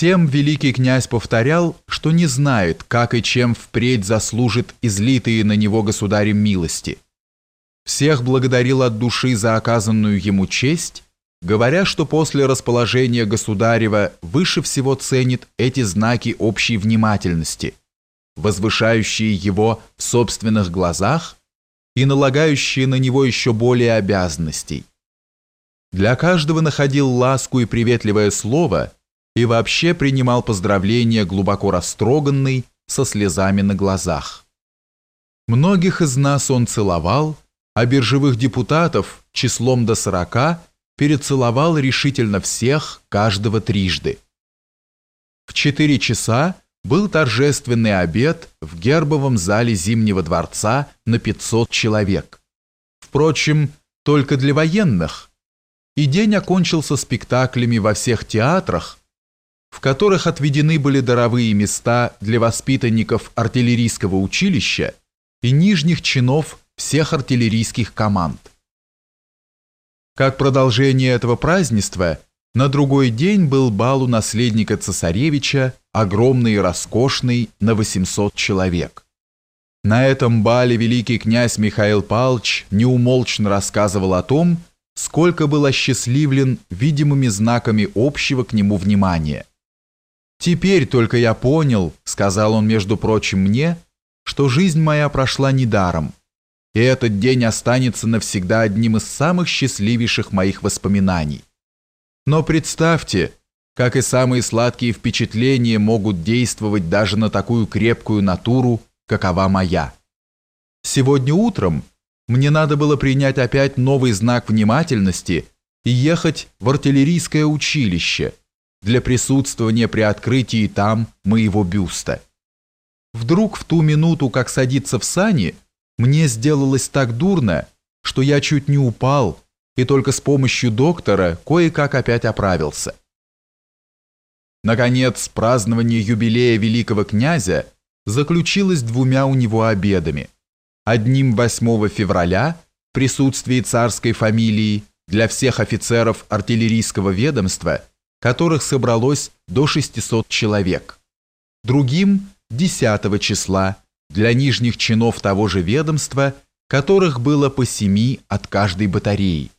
Всем великий князь повторял, что не знает, как и чем впредь заслужит излитые на него государем милости. Всех благодарил от души за оказанную ему честь, говоря, что после расположения государева выше всего ценит эти знаки общей внимательности, возвышающие его в собственных глазах и налагающие на него еще более обязанностей. Для каждого находил ласку и приветливое слово – и вообще принимал поздравления глубоко растроганный, со слезами на глазах. Многих из нас он целовал, а биржевых депутатов числом до сорока перецеловал решительно всех, каждого трижды. В четыре часа был торжественный обед в гербовом зале Зимнего дворца на 500 человек. Впрочем, только для военных. И день окончился спектаклями во всех театрах, в которых отведены были даровые места для воспитанников артиллерийского училища и нижних чинов всех артиллерийских команд. Как продолжение этого празднества, на другой день был бал у наследника цесаревича, огромный и роскошный, на 800 человек. На этом бале великий князь Михаил Павлович неумолчно рассказывал о том, сколько был осчастливлен видимыми знаками общего к нему внимания. «Теперь только я понял», — сказал он, между прочим, мне, «что жизнь моя прошла недаром, и этот день останется навсегда одним из самых счастливейших моих воспоминаний. Но представьте, как и самые сладкие впечатления могут действовать даже на такую крепкую натуру, какова моя. Сегодня утром мне надо было принять опять новый знак внимательности и ехать в артиллерийское училище, для присутствования при открытии там моего бюста. Вдруг в ту минуту, как садиться в сани, мне сделалось так дурно, что я чуть не упал и только с помощью доктора кое-как опять оправился. Наконец, празднование юбилея великого князя заключилось двумя у него обедами. Одним 8 февраля в присутствии царской фамилии для всех офицеров артиллерийского ведомства – которых собралось до 600 человек. Другим – 10 числа для нижних чинов того же ведомства, которых было по семи от каждой батареи.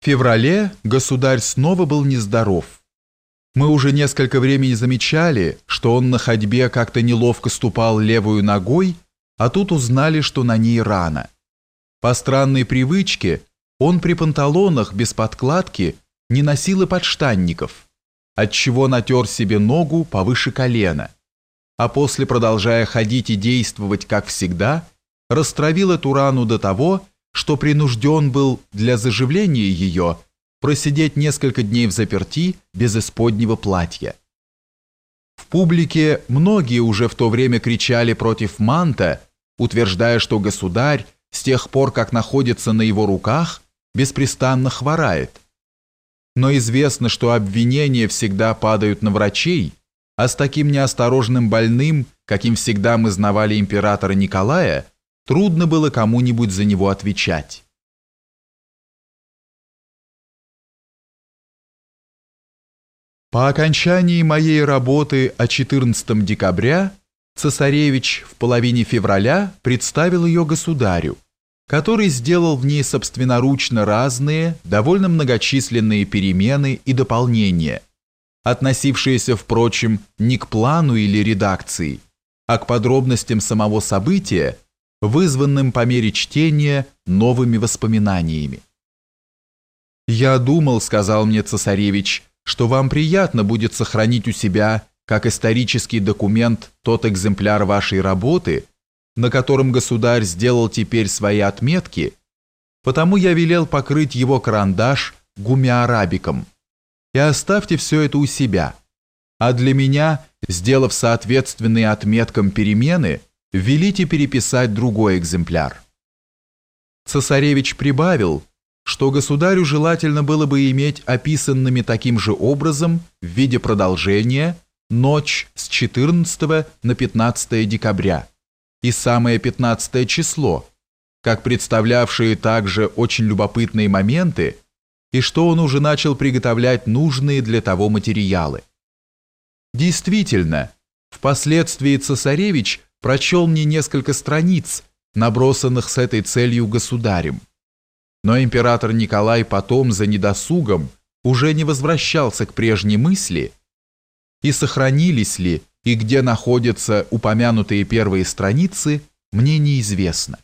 В феврале государь снова был нездоров. Мы уже несколько времени замечали, что он на ходьбе как-то неловко ступал левую ногой, а тут узнали, что на ней рана. По странной привычке он при панталонах без подкладки не носил и подштанников, отчего натер себе ногу повыше колена, а после, продолжая ходить и действовать, как всегда, растравил эту рану до того, что принужден был для заживления ее просидеть несколько дней в заперти без исподнего платья. В публике многие уже в то время кричали против Манта, утверждая, что государь с тех пор, как находится на его руках, беспрестанно хворает. Но известно, что обвинения всегда падают на врачей, а с таким неосторожным больным, каким всегда мы знавали императора Николая, трудно было кому-нибудь за него отвечать. По окончании моей работы о 14 декабря цесаревич в половине февраля представил ее государю, который сделал в ней собственноручно разные, довольно многочисленные перемены и дополнения, относившиеся, впрочем, не к плану или редакции, а к подробностям самого события, вызванным по мере чтения новыми воспоминаниями. «Я думал, — сказал мне цесаревич, — что вам приятно будет сохранить у себя, как исторический документ, тот экземпляр вашей работы — на котором государь сделал теперь свои отметки, потому я велел покрыть его карандаш гумиарабиком. И оставьте все это у себя. А для меня, сделав соответственные отметкам перемены, велите переписать другой экземпляр. Цесаревич прибавил, что государю желательно было бы иметь описанными таким же образом в виде продолжения ночь с 14 на 15 декабря и самое 15 число, как представлявшие также очень любопытные моменты, и что он уже начал приготовлять нужные для того материалы. Действительно, впоследствии цесаревич прочел мне несколько страниц, набросанных с этой целью государем. Но император Николай потом за недосугом уже не возвращался к прежней мысли, и сохранились ли и где находятся упомянутые первые страницы, мне неизвестно.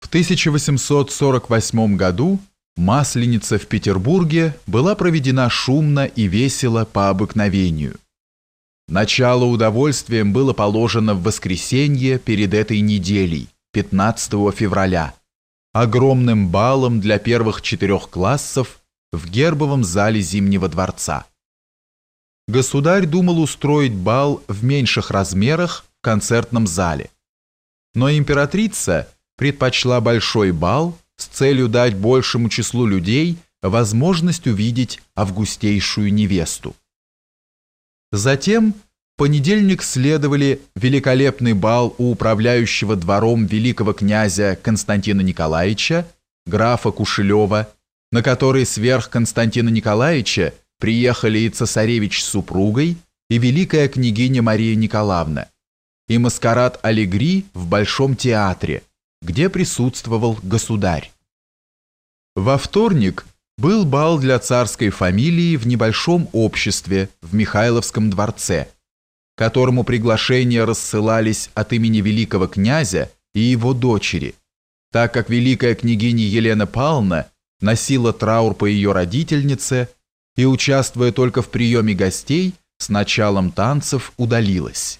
В 1848 году Масленица в Петербурге была проведена шумно и весело по обыкновению. Начало удовольствием было положено в воскресенье перед этой неделей, 15 февраля, огромным балом для первых четырех классов в гербовом зале Зимнего дворца. Государь думал устроить бал в меньших размерах в концертном зале. Но императрица предпочла большой бал с целью дать большему числу людей возможность увидеть августейшую невесту. Затем понедельник следовали великолепный бал у управляющего двором великого князя Константина Николаевича, графа Кушелева, на который сверх Константина Николаевича приехали и цесаревич с супругой, и великая княгиня Мария Николаевна, и маскарад Аллегри в Большом театре – где присутствовал государь. Во вторник был бал для царской фамилии в небольшом обществе в Михайловском дворце, которому приглашения рассылались от имени великого князя и его дочери, так как великая княгиня Елена Павловна носила траур по ее родительнице и, участвуя только в приеме гостей, с началом танцев удалилась.